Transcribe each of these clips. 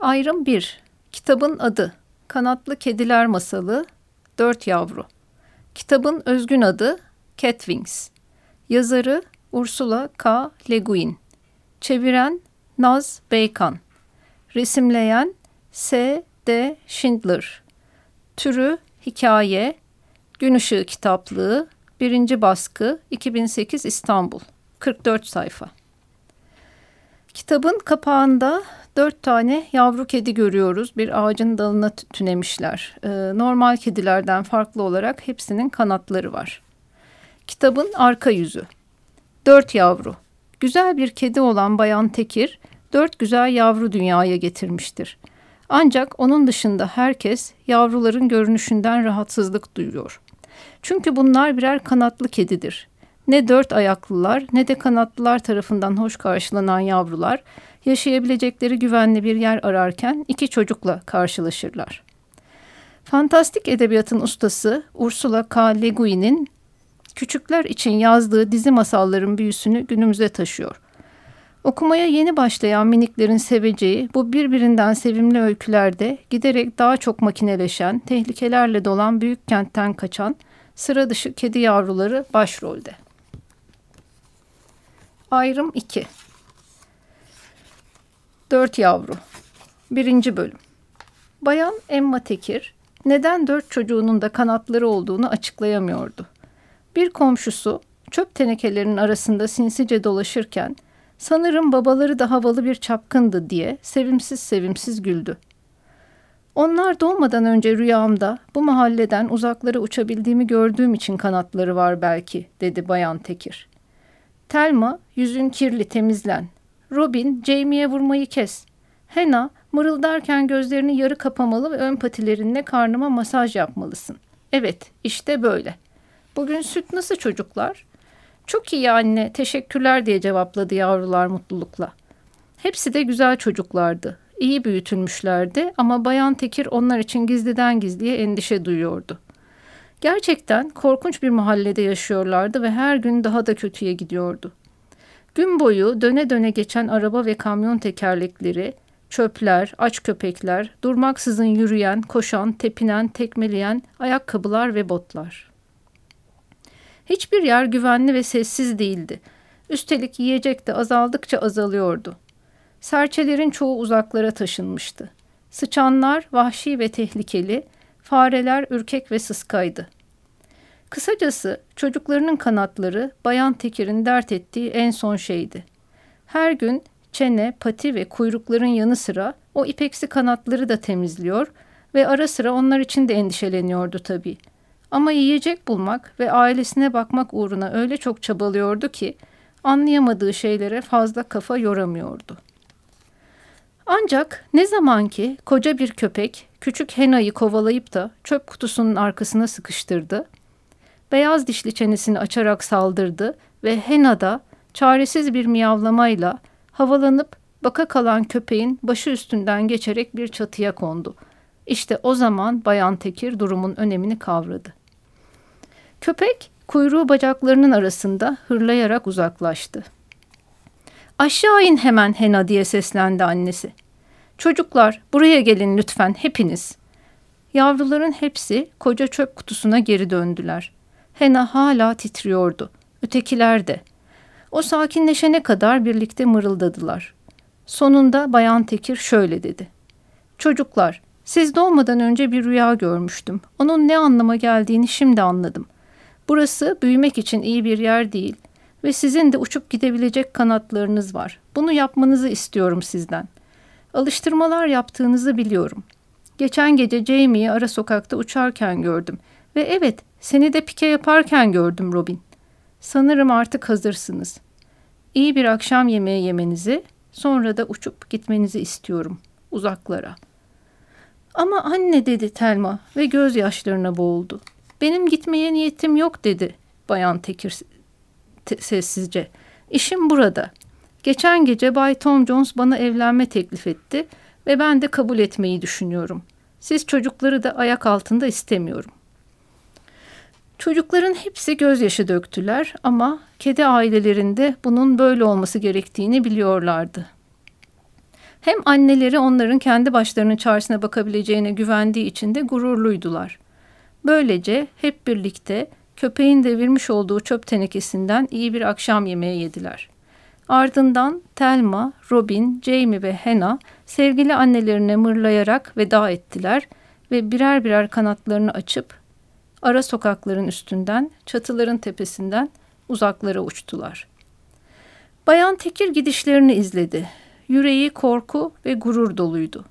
Ayrım 1. Kitabın adı Kanatlı Kediler Masalı Dört Yavru. Kitabın özgün adı Cat Wings. Yazarı Ursula K. Le Guin. Çeviren Naz Beykan. Resimleyen S. D. Schindler. Türü hikaye. Gün Işığı Kitaplığı. Birinci baskı 2008 İstanbul. 44 sayfa. Kitabın kapağında dört tane yavru kedi görüyoruz. Bir ağacın dalına tünemişler. Ee, normal kedilerden farklı olarak hepsinin kanatları var. Kitabın arka yüzü. Dört yavru. Güzel bir kedi olan Bayan Tekir, dört güzel yavru dünyaya getirmiştir. Ancak onun dışında herkes yavruların görünüşünden rahatsızlık duyuyor. Çünkü bunlar birer kanatlı kedidir. Ne dört ayaklılar ne de kanatlılar tarafından hoş karşılanan yavrular yaşayabilecekleri güvenli bir yer ararken iki çocukla karşılaşırlar. Fantastik edebiyatın ustası Ursula K. Le Guin'in küçükler için yazdığı dizi masalların büyüsünü günümüze taşıyor. Okumaya yeni başlayan miniklerin seveceği bu birbirinden sevimli öykülerde giderek daha çok makineleşen, tehlikelerle dolan büyük kentten kaçan sıra dışı kedi yavruları başrolde. Ayrım 2 Dört yavru. Birinci bölüm. Bayan Emma Tekir neden dört çocuğunun da kanatları olduğunu açıklayamıyordu. Bir komşusu çöp tenekelerinin arasında sinsice dolaşırken sanırım babaları da havalı bir çapkındı diye sevimsiz sevimsiz güldü. Onlar doğmadan önce rüyamda bu mahalleden uzaklara uçabildiğimi gördüğüm için kanatları var belki dedi Bayan Tekir. Telma yüzün kirli temizlen Robin, Jamie'ye vurmayı kes. Hena, mırıldarken gözlerini yarı kapamalı ve ön patilerinle karnıma masaj yapmalısın. Evet, işte böyle. Bugün süt nasıl çocuklar? Çok iyi anne, teşekkürler diye cevapladı yavrular mutlulukla. Hepsi de güzel çocuklardı. İyi büyütülmüşlerdi ama Bayan Tekir onlar için gizliden gizliye endişe duyuyordu. Gerçekten korkunç bir mahallede yaşıyorlardı ve her gün daha da kötüye gidiyordu. Gün boyu döne döne geçen araba ve kamyon tekerlekleri, çöpler, aç köpekler, durmaksızın yürüyen, koşan, tepinen, tekmeleyen ayakkabılar ve botlar. Hiçbir yer güvenli ve sessiz değildi. Üstelik yiyecek de azaldıkça azalıyordu. Serçelerin çoğu uzaklara taşınmıştı. Sıçanlar vahşi ve tehlikeli, fareler ürkek ve sıskaydı. Kısacası çocuklarının kanatları Bayan Tekir'in dert ettiği en son şeydi. Her gün çene, pati ve kuyrukların yanı sıra o ipeksi kanatları da temizliyor ve ara sıra onlar için de endişeleniyordu tabii. Ama yiyecek bulmak ve ailesine bakmak uğruna öyle çok çabalıyordu ki anlayamadığı şeylere fazla kafa yoramıyordu. Ancak ne zaman ki koca bir köpek küçük Hena'yı kovalayıp da çöp kutusunun arkasına sıkıştırdı, beyaz dişli çenesini açarak saldırdı ve Hena'da çaresiz bir miyavlamayla havalanıp baka kalan köpeğin başı üstünden geçerek bir çatıya kondu. İşte o zaman Bayan Tekir durumun önemini kavradı. Köpek kuyruğu bacaklarının arasında hırlayarak uzaklaştı. Aşağı in hemen Hena diye seslendi annesi. Çocuklar buraya gelin lütfen hepiniz. Yavruların hepsi koca çöp kutusuna geri döndüler. Hena hala titriyordu. Ötekiler de. O sakinleşene kadar birlikte mırıldadılar. Sonunda Bayan Tekir şöyle dedi. Çocuklar, siz doğmadan önce bir rüya görmüştüm. Onun ne anlama geldiğini şimdi anladım. Burası büyümek için iyi bir yer değil ve sizin de uçup gidebilecek kanatlarınız var. Bunu yapmanızı istiyorum sizden. Alıştırmalar yaptığınızı biliyorum. Geçen gece Jamie'yi ara sokakta uçarken gördüm ve evet seni de pike yaparken gördüm Robin. Sanırım artık hazırsınız. İyi bir akşam yemeği yemenizi, sonra da uçup gitmenizi istiyorum uzaklara. Ama anne dedi Telma ve gözyaşlarına boğuldu. Benim gitmeye niyetim yok dedi Bayan Tekir te sessizce. İşim burada. Geçen gece Bay Tom Jones bana evlenme teklif etti ve ben de kabul etmeyi düşünüyorum. Siz çocukları da ayak altında istemiyorum. Çocukların hepsi gözyaşı döktüler ama kedi ailelerinde bunun böyle olması gerektiğini biliyorlardı. Hem anneleri onların kendi başlarının çaresine bakabileceğine güvendiği için de gururluydular. Böylece hep birlikte köpeğin devirmiş olduğu çöp tenekesinden iyi bir akşam yemeği yediler. Ardından Telma, Robin, Jamie ve Hannah sevgili annelerine mırlayarak veda ettiler ve birer birer kanatlarını açıp ara sokakların üstünden, çatıların tepesinden uzaklara uçtular. Bayan Tekir gidişlerini izledi. Yüreği korku ve gurur doluydu.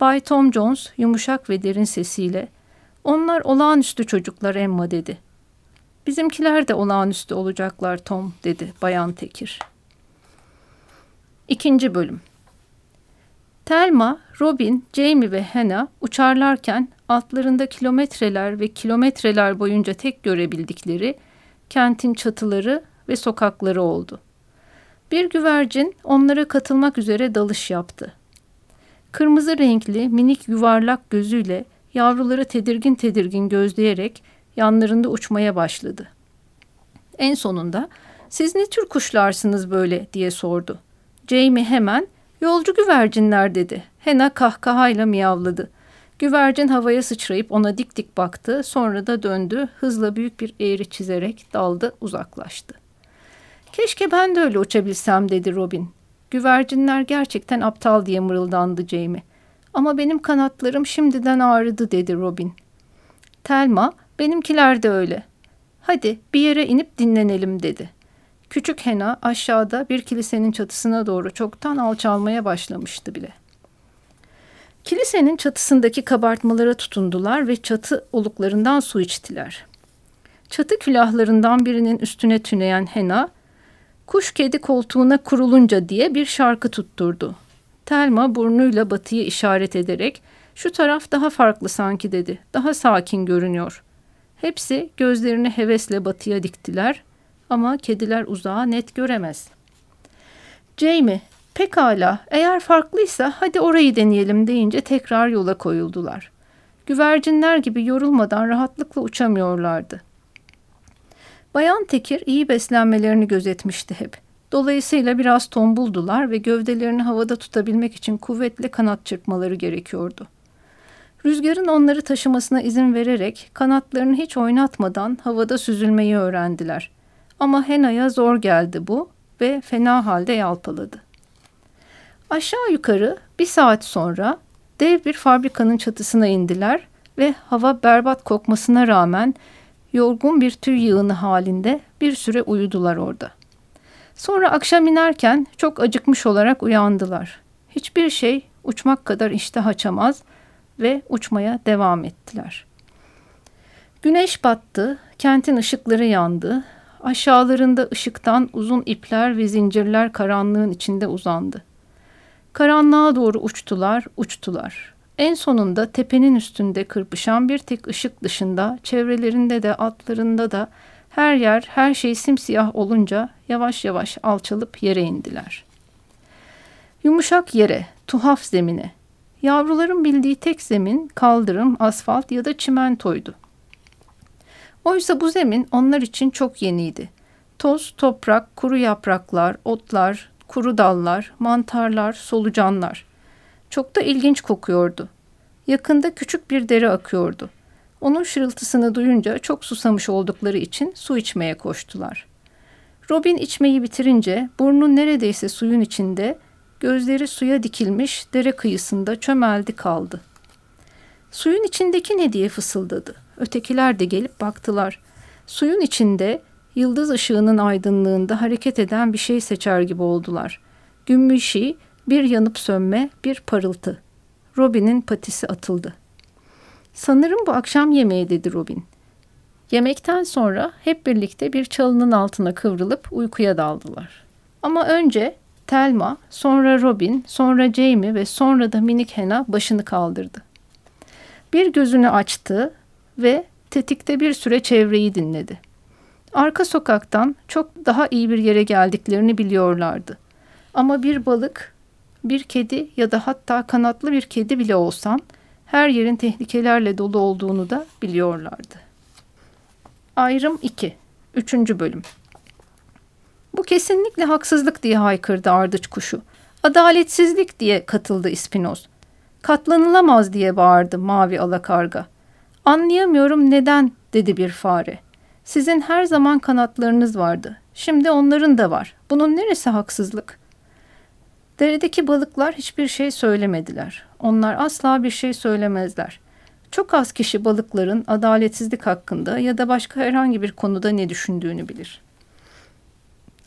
Bay Tom Jones yumuşak ve derin sesiyle "Onlar olağanüstü çocuklar Emma." dedi. "Bizimkiler de olağanüstü olacaklar Tom." dedi Bayan Tekir. İkinci bölüm Telma, Robin, Jamie ve Hannah uçarlarken altlarında kilometreler ve kilometreler boyunca tek görebildikleri kentin çatıları ve sokakları oldu. Bir güvercin onlara katılmak üzere dalış yaptı. Kırmızı renkli minik yuvarlak gözüyle yavruları tedirgin tedirgin gözleyerek yanlarında uçmaya başladı. En sonunda siz ne tür kuşlarsınız böyle diye sordu. Jamie hemen yolcu güvercinler dedi. Hena kahkahayla miyavladı. Güvercin havaya sıçrayıp ona dik dik baktı. Sonra da döndü. Hızla büyük bir eğri çizerek daldı uzaklaştı. Keşke ben de öyle uçabilsem dedi Robin. Güvercinler gerçekten aptal diye mırıldandı Jamie. Ama benim kanatlarım şimdiden ağrıdı dedi Robin. Telma benimkiler de öyle. Hadi bir yere inip dinlenelim dedi. Küçük Hena aşağıda bir kilisenin çatısına doğru çoktan alçalmaya başlamıştı bile. Kilisenin çatısındaki kabartmalara tutundular ve çatı oluklarından su içtiler. Çatı külahlarından birinin üstüne tüneyen Hena, kuş kedi koltuğuna kurulunca diye bir şarkı tutturdu. Telma burnuyla batıyı işaret ederek, şu taraf daha farklı sanki dedi, daha sakin görünüyor. Hepsi gözlerini hevesle batıya diktiler ama kediler uzağa net göremez. Jamie, pekala eğer farklıysa hadi orayı deneyelim deyince tekrar yola koyuldular. Güvercinler gibi yorulmadan rahatlıkla uçamıyorlardı. Bayan Tekir iyi beslenmelerini gözetmişti hep. Dolayısıyla biraz tombuldular ve gövdelerini havada tutabilmek için kuvvetli kanat çırpmaları gerekiyordu. Rüzgarın onları taşımasına izin vererek kanatlarını hiç oynatmadan havada süzülmeyi öğrendiler. Ama Hena'ya zor geldi bu ve fena halde yalpaladı. Aşağı yukarı bir saat sonra dev bir fabrikanın çatısına indiler ve hava berbat kokmasına rağmen yorgun bir tüy yığını halinde bir süre uyudular orada. Sonra akşam inerken çok acıkmış olarak uyandılar. Hiçbir şey uçmak kadar iştah açamaz ve uçmaya devam ettiler. Güneş battı, kentin ışıkları yandı, Aşağılarında ışıktan uzun ipler ve zincirler karanlığın içinde uzandı. Karanlığa doğru uçtular, uçtular. En sonunda tepenin üstünde kırpışan bir tek ışık dışında, çevrelerinde de atlarında da her yer, her şey simsiyah olunca yavaş yavaş alçalıp yere indiler. Yumuşak yere, tuhaf zemine. Yavruların bildiği tek zemin kaldırım, asfalt ya da çimentoydu. Oysa bu zemin onlar için çok yeniydi. Toz, toprak, kuru yapraklar, otlar, kuru dallar, mantarlar, solucanlar. Çok da ilginç kokuyordu. Yakında küçük bir dere akıyordu. Onun şırıltısını duyunca çok susamış oldukları için su içmeye koştular. Robin içmeyi bitirince burnu neredeyse suyun içinde, gözleri suya dikilmiş dere kıyısında çömeldi kaldı. Suyun içindeki ne diye fısıldadı. Ötekiler de gelip baktılar. Suyun içinde yıldız ışığının aydınlığında hareket eden bir şey seçer gibi oldular. Gümbüşi, bir yanıp sönme, bir parıltı. Robin'in patisi atıldı. Sanırım bu akşam yemeği dedi Robin. Yemekten sonra hep birlikte bir çalının altına kıvrılıp uykuya daldılar. Ama önce Telma, sonra Robin, sonra Jamie ve sonra da minik Hena başını kaldırdı. Bir gözünü açtı ve tetikte bir süre çevreyi dinledi. Arka sokaktan çok daha iyi bir yere geldiklerini biliyorlardı. Ama bir balık, bir kedi ya da hatta kanatlı bir kedi bile olsan her yerin tehlikelerle dolu olduğunu da biliyorlardı. Ayrım 2. 3. bölüm. Bu kesinlikle haksızlık diye haykırdı ardıç kuşu. Adaletsizlik diye katıldı İspinoz. Katlanılamaz diye bağırdı mavi alakarga. Anlayamıyorum neden dedi bir fare. Sizin her zaman kanatlarınız vardı. Şimdi onların da var. Bunun neresi haksızlık? Deredeki balıklar hiçbir şey söylemediler. Onlar asla bir şey söylemezler. Çok az kişi balıkların adaletsizlik hakkında ya da başka herhangi bir konuda ne düşündüğünü bilir.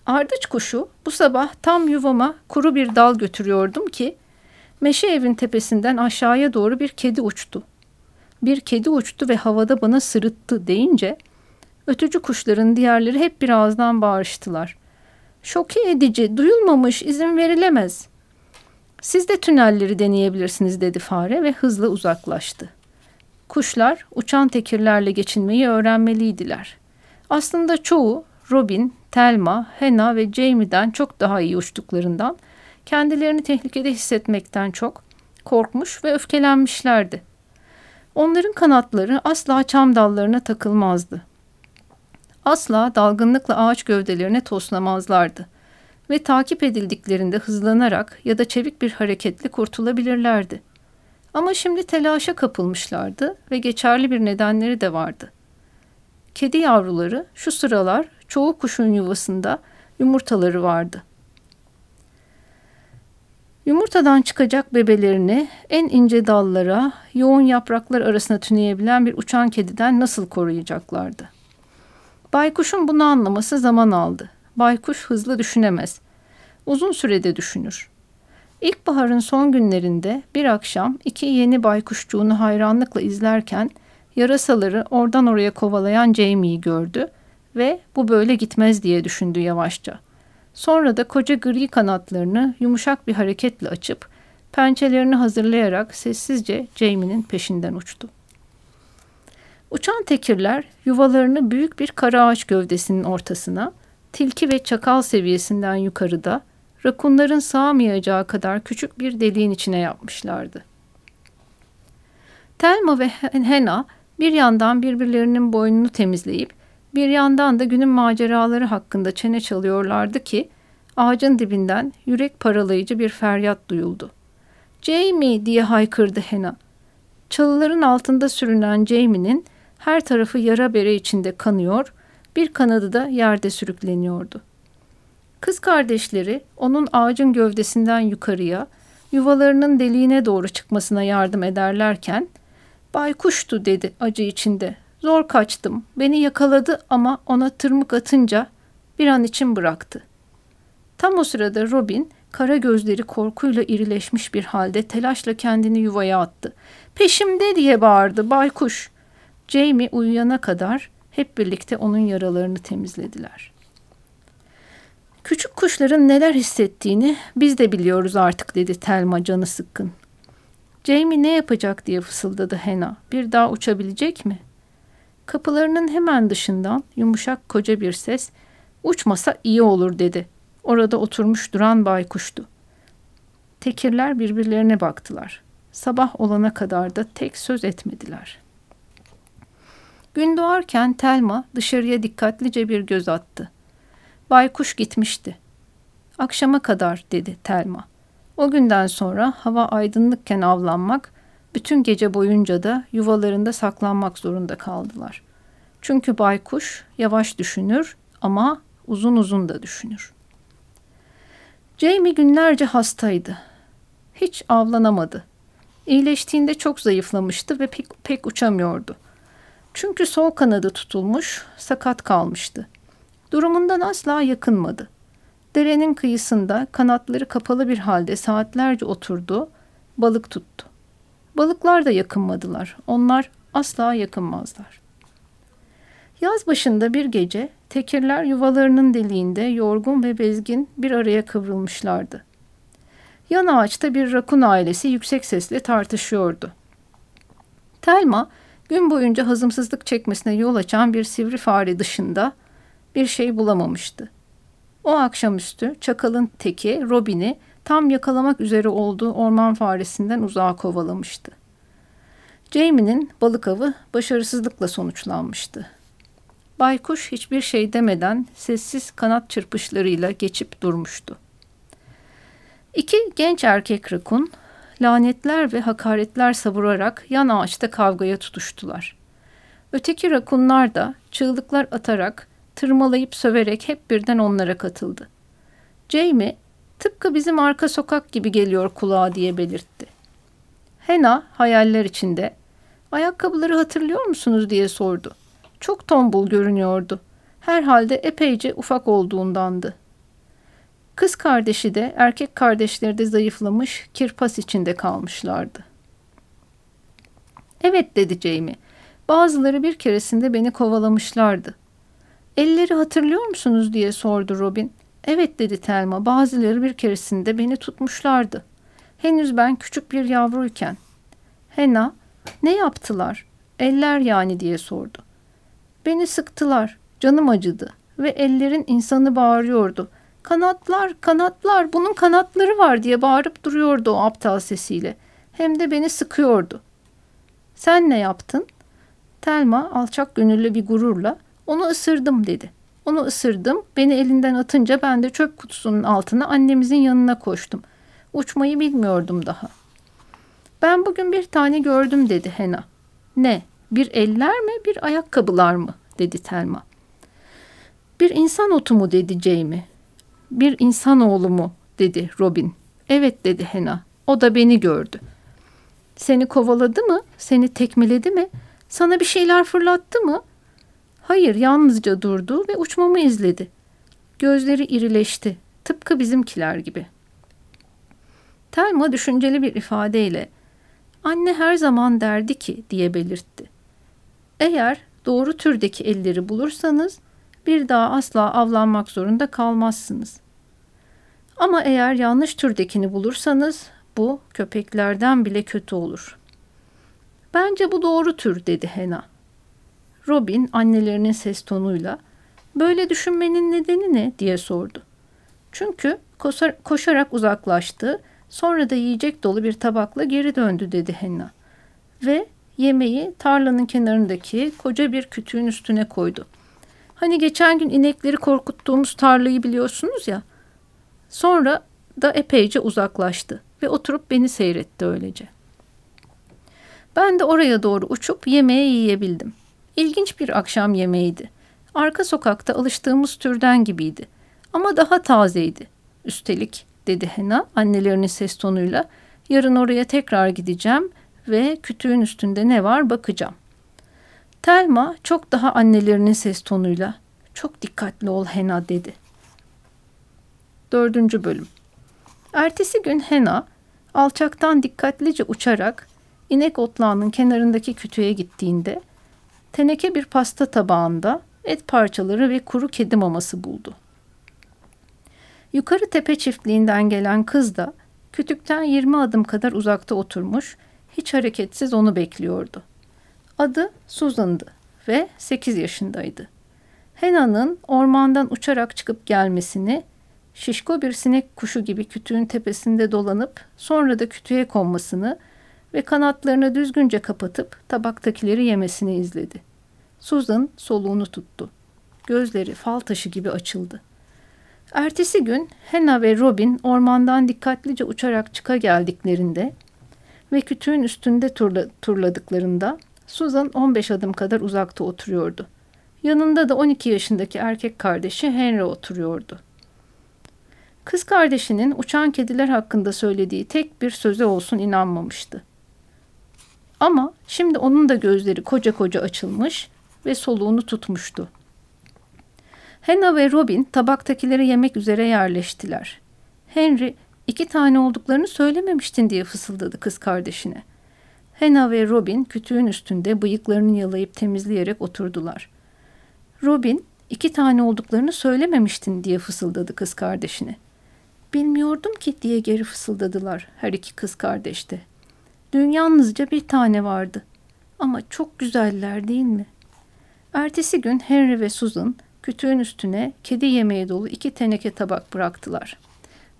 Ardıç kuşu bu sabah tam yuvama kuru bir dal götürüyordum ki meşe evin tepesinden aşağıya doğru bir kedi uçtu. Bir kedi uçtu ve havada bana sırıttı deyince ötücü kuşların diğerleri hep bir ağızdan bağırıştılar. Şoke edici, duyulmamış, izin verilemez. Siz de tünelleri deneyebilirsiniz dedi fare ve hızla uzaklaştı. Kuşlar uçan tekirlerle geçinmeyi öğrenmeliydiler. Aslında çoğu Robin, Thelma, Hena ve Jamie'den çok daha iyi uçtuklarından kendilerini tehlikede hissetmekten çok korkmuş ve öfkelenmişlerdi. Onların kanatları asla çam dallarına takılmazdı. Asla dalgınlıkla ağaç gövdelerine toslamazlardı ve takip edildiklerinde hızlanarak ya da çevik bir hareketle kurtulabilirlerdi. Ama şimdi telaşa kapılmışlardı ve geçerli bir nedenleri de vardı. Kedi yavruları şu sıralar çoğu kuşun yuvasında yumurtaları vardı. Yumurtadan çıkacak bebelerini en ince dallara, yoğun yapraklar arasına tüneyebilen bir uçan kediden nasıl koruyacaklardı? Baykuşun bunu anlaması zaman aldı. Baykuş hızlı düşünemez. Uzun sürede düşünür. İlkbaharın son günlerinde bir akşam iki yeni baykuşçuğunu hayranlıkla izlerken yarasaları oradan oraya kovalayan Jamie'yi gördü ve bu böyle gitmez diye düşündü yavaşça. Sonra da koca gri kanatlarını yumuşak bir hareketle açıp pençelerini hazırlayarak sessizce Jamie'nin peşinden uçtu. Uçan tekirler yuvalarını büyük bir kara ağaç gövdesinin ortasına, tilki ve çakal seviyesinden yukarıda, rakunların sığamayacağı kadar küçük bir deliğin içine yapmışlardı. Telma ve Hena bir yandan birbirlerinin boynunu temizleyip bir yandan da günün maceraları hakkında çene çalıyorlardı ki ağacın dibinden yürek paralayıcı bir feryat duyuldu. Jamie diye haykırdı Hena. Çalıların altında sürünen Jamie'nin her tarafı yara bere içinde kanıyor, bir kanadı da yerde sürükleniyordu. Kız kardeşleri onun ağacın gövdesinden yukarıya, yuvalarının deliğine doğru çıkmasına yardım ederlerken, baykuştu dedi acı içinde. Zor kaçtım, beni yakaladı ama ona tırmık atınca bir an için bıraktı. Tam o sırada Robin, kara gözleri korkuyla irileşmiş bir halde telaşla kendini yuvaya attı. Peşimde diye bağırdı baykuş. Jamie uyuyana kadar hep birlikte onun yaralarını temizlediler. Küçük kuşların neler hissettiğini biz de biliyoruz artık dedi Telma canı sıkkın. Jamie ne yapacak diye fısıldadı Hena. Bir daha uçabilecek mi? Kapılarının hemen dışından yumuşak koca bir ses uçmasa iyi olur dedi. Orada oturmuş duran baykuştu. Tekirler birbirlerine baktılar. Sabah olana kadar da tek söz etmediler.'' Gün doğarken Telma dışarıya dikkatlice bir göz attı. Baykuş gitmişti. Akşama kadar dedi Telma. O günden sonra hava aydınlıkken avlanmak, bütün gece boyunca da yuvalarında saklanmak zorunda kaldılar. Çünkü baykuş yavaş düşünür ama uzun uzun da düşünür. Jamie günlerce hastaydı. Hiç avlanamadı. İyileştiğinde çok zayıflamıştı ve pek, pek uçamıyordu.'' Çünkü sol kanadı tutulmuş, sakat kalmıştı. Durumundan asla yakınmadı. Derenin kıyısında kanatları kapalı bir halde saatlerce oturdu, balık tuttu. Balıklar da yakınmadılar. Onlar asla yakınmazlar. Yaz başında bir gece tekirler yuvalarının deliğinde yorgun ve bezgin bir araya kıvrılmışlardı. Yan ağaçta bir rakun ailesi yüksek sesle tartışıyordu. Telma Gün boyunca hazımsızlık çekmesine yol açan bir sivri fare dışında bir şey bulamamıştı. O akşamüstü çakalın teki Robin'i tam yakalamak üzere olduğu orman faresinden uzağa kovalamıştı. Jamie'nin balık avı başarısızlıkla sonuçlanmıştı. Baykuş hiçbir şey demeden sessiz kanat çırpışlarıyla geçip durmuştu. İki genç erkek rakun lanetler ve hakaretler savurarak yan ağaçta kavgaya tutuştular. Öteki rakunlar da çığlıklar atarak, tırmalayıp söverek hep birden onlara katıldı. Jamie, tıpkı bizim arka sokak gibi geliyor kulağa diye belirtti. Hena hayaller içinde, ayakkabıları hatırlıyor musunuz diye sordu. Çok tombul görünüyordu. Herhalde epeyce ufak olduğundandı. Kız kardeşi de erkek kardeşleri de zayıflamış, kirpas içinde kalmışlardı. Evet dedi Jamie. Bazıları bir keresinde beni kovalamışlardı. Elleri hatırlıyor musunuz diye sordu Robin. Evet dedi Telma. Bazıları bir keresinde beni tutmuşlardı. Henüz ben küçük bir yavruyken. Hena, ne yaptılar? Eller yani diye sordu. Beni sıktılar. Canım acıdı ve ellerin insanı bağırıyordu. Kanatlar, kanatlar, bunun kanatları var diye bağırıp duruyordu o aptal sesiyle. Hem de beni sıkıyordu. Sen ne yaptın? Telma alçak gönüllü bir gururla onu ısırdım dedi. Onu ısırdım. Beni elinden atınca ben de çöp kutusunun altına annemizin yanına koştum. Uçmayı bilmiyordum daha. Ben bugün bir tane gördüm dedi Hena. Ne? Bir eller mi bir ayakkabılar mı? dedi Telma. Bir insan otu mu dedi Jamie. Bir insan oğlu mu dedi Robin. Evet dedi Hena. O da beni gördü. Seni kovaladı mı? Seni tekmeledi mi? Sana bir şeyler fırlattı mı? Hayır, yalnızca durdu ve uçmamı izledi. Gözleri irileşti, tıpkı bizimkiler gibi. Telma düşünceli bir ifadeyle, anne her zaman derdi ki diye belirtti. Eğer doğru türdeki elleri bulursanız bir daha asla avlanmak zorunda kalmazsınız. Ama eğer yanlış türdekini bulursanız bu köpeklerden bile kötü olur. Bence bu doğru tür dedi Hena. Robin annelerinin ses tonuyla böyle düşünmenin nedeni ne diye sordu. Çünkü koşarak uzaklaştı sonra da yiyecek dolu bir tabakla geri döndü dedi Henna. Ve yemeği tarlanın kenarındaki koca bir kütüğün üstüne koydu. Hani geçen gün inekleri korkuttuğumuz tarlayı biliyorsunuz ya. Sonra da epeyce uzaklaştı ve oturup beni seyretti öylece. Ben de oraya doğru uçup yemeği yiyebildim. İlginç bir akşam yemeğiydi. Arka sokakta alıştığımız türden gibiydi. Ama daha tazeydi. Üstelik dedi Hena annelerinin ses tonuyla yarın oraya tekrar gideceğim ve kütüğün üstünde ne var bakacağım. Telma çok daha annelerinin ses tonuyla çok dikkatli ol Hena dedi. Dördüncü bölüm. Ertesi gün Hena alçaktan dikkatlice uçarak inek otlağının kenarındaki kütüğe gittiğinde teneke bir pasta tabağında et parçaları ve kuru kedi maması buldu. Yukarı tepe çiftliğinden gelen kız da kütükten 20 adım kadar uzakta oturmuş, hiç hareketsiz onu bekliyordu. Adı Susan'dı ve 8 yaşındaydı. Hena'nın ormandan uçarak çıkıp gelmesini, şişko bir sinek kuşu gibi kütüğün tepesinde dolanıp sonra da kütüğe konmasını ve kanatlarını düzgünce kapatıp tabaktakileri yemesini izledi. Susan soluğunu tuttu. Gözleri fal taşı gibi açıldı. Ertesi gün Hena ve Robin ormandan dikkatlice uçarak çıka geldiklerinde ve kütüğün üstünde turla, turladıklarında Susan 15 adım kadar uzakta oturuyordu. Yanında da 12 yaşındaki erkek kardeşi Henry oturuyordu. Kız kardeşinin uçan kediler hakkında söylediği tek bir söze olsun inanmamıştı. Ama şimdi onun da gözleri koca koca açılmış ve soluğunu tutmuştu. Hannah ve Robin tabaktakileri yemek üzere yerleştiler. Henry iki tane olduklarını söylememiştin diye fısıldadı kız kardeşine. Hannah ve Robin kütüğün üstünde bıyıklarını yalayıp temizleyerek oturdular. Robin iki tane olduklarını söylememiştin diye fısıldadı kız kardeşine. Bilmiyordum ki diye geri fısıldadılar her iki kız kardeş de. Dün yalnızca bir tane vardı. Ama çok güzeller değil mi? Ertesi gün Henry ve Susan kütüğün üstüne kedi yemeği dolu iki teneke tabak bıraktılar.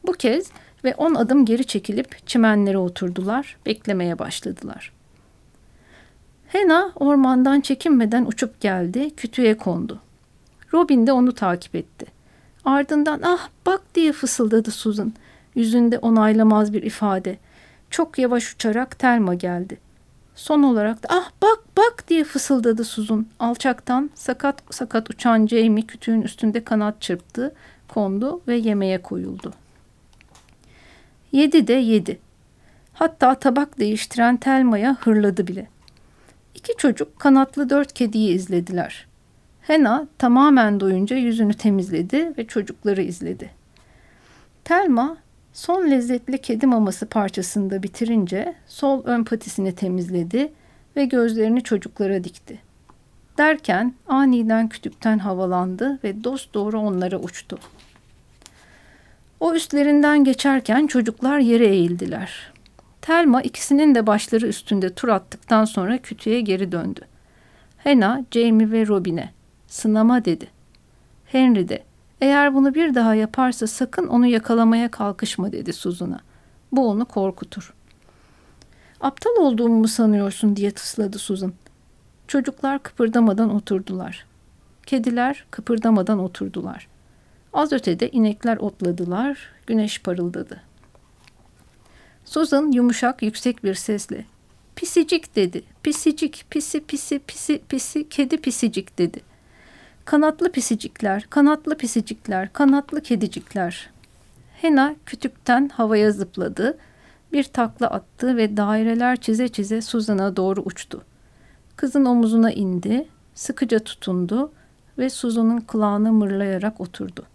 Bu kez ve on adım geri çekilip çimenlere oturdular, beklemeye başladılar. Hena ormandan çekinmeden uçup geldi, kütüğe kondu. Robin de onu takip etti. Ardından ah bak diye fısıldadı Susan. Yüzünde onaylamaz bir ifade. Çok yavaş uçarak Telma geldi. Son olarak da ah bak bak diye fısıldadı Suzun. Alçaktan sakat sakat uçan Jamie kütüğün üstünde kanat çırptı, kondu ve yemeğe koyuldu. Yedi de yedi. Hatta tabak değiştiren Telma'ya hırladı bile. İki çocuk kanatlı dört kediyi izlediler. Hena tamamen doyunca yüzünü temizledi ve çocukları izledi. Telma son lezzetli kedi maması parçasını da bitirince sol ön patisini temizledi ve gözlerini çocuklara dikti. Derken aniden kütükten havalandı ve dost doğru onlara uçtu. O üstlerinden geçerken çocuklar yere eğildiler. Telma ikisinin de başları üstünde tur attıktan sonra kütüğe geri döndü. Hena, Jamie ve Robin'e sınama dedi. Henry de eğer bunu bir daha yaparsa sakın onu yakalamaya kalkışma dedi Suzan'a. Bu onu korkutur. Aptal olduğumu mu sanıyorsun diye tısladı Susan. Çocuklar kıpırdamadan oturdular. Kediler kıpırdamadan oturdular. Az ötede inekler otladılar, güneş parıldadı. Susan yumuşak yüksek bir sesle pisicik dedi. Pisicik, pisi pisi pisi pisi kedi pisicik dedi. Kanatlı pisicikler, kanatlı pisicikler, kanatlı kedicikler. Hena kütükten havaya zıpladı, bir takla attı ve daireler çize çize Suzan'a doğru uçtu. Kızın omuzuna indi, sıkıca tutundu ve Suzan'ın kulağını mırlayarak oturdu.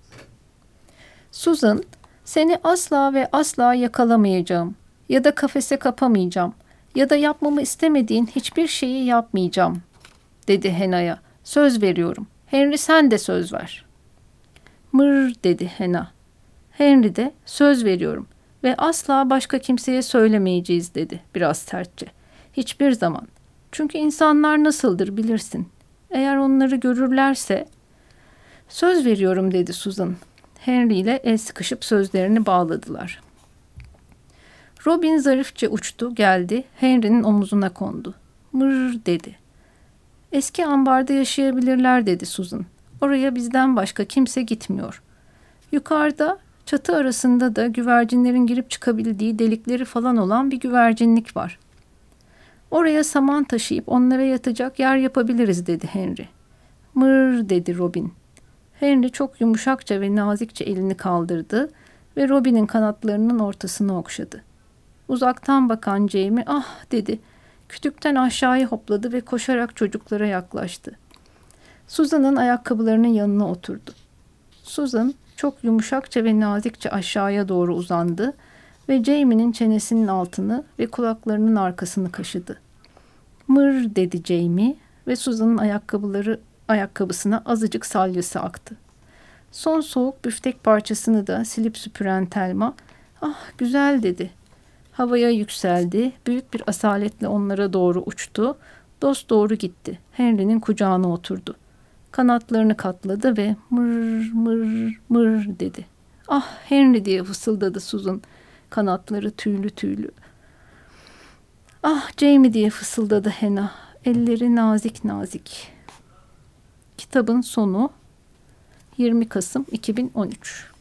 Susan, seni asla ve asla yakalamayacağım ya da kafese kapamayacağım ya da yapmamı istemediğin hiçbir şeyi yapmayacağım, dedi Hena'ya. Söz veriyorum. Henry sen de söz ver. Mır dedi Hena. Henry de söz veriyorum ve asla başka kimseye söylemeyeceğiz dedi biraz sertçe. Hiçbir zaman. Çünkü insanlar nasıldır bilirsin. Eğer onları görürlerse... Söz veriyorum dedi Susan. Henry ile el sıkışıp sözlerini bağladılar. Robin zarifçe uçtu, geldi, Henry'nin omuzuna kondu. Mır dedi. Eski ambarda yaşayabilirler dedi Susan. Oraya bizden başka kimse gitmiyor. Yukarıda çatı arasında da güvercinlerin girip çıkabildiği delikleri falan olan bir güvercinlik var. Oraya saman taşıyıp onlara yatacak yer yapabiliriz dedi Henry. Mır dedi Robin. Henry çok yumuşakça ve nazikçe elini kaldırdı ve Robin'in kanatlarının ortasını okşadı. Uzaktan bakan Jamie ah dedi. Kütükten aşağıya hopladı ve koşarak çocuklara yaklaştı. Suzan'ın ayakkabılarının yanına oturdu. Susan çok yumuşakça ve nazikçe aşağıya doğru uzandı ve Jamie'nin çenesinin altını ve kulaklarının arkasını kaşıdı. Mır dedi Jamie ve Suzan'ın ayakkabıları ayakkabısına azıcık salyası aktı. Son soğuk büftek parçasını da silip süpüren Telma, ah güzel dedi. Havaya yükseldi, büyük bir asaletle onlara doğru uçtu, dost doğru gitti. Henry'nin kucağına oturdu. Kanatlarını katladı ve mır mır mır dedi. Ah Henry diye fısıldadı Susan. Kanatları tüylü tüylü. Ah Jamie diye fısıldadı Hena. Elleri nazik nazik. Kitabın sonu 20 Kasım 2013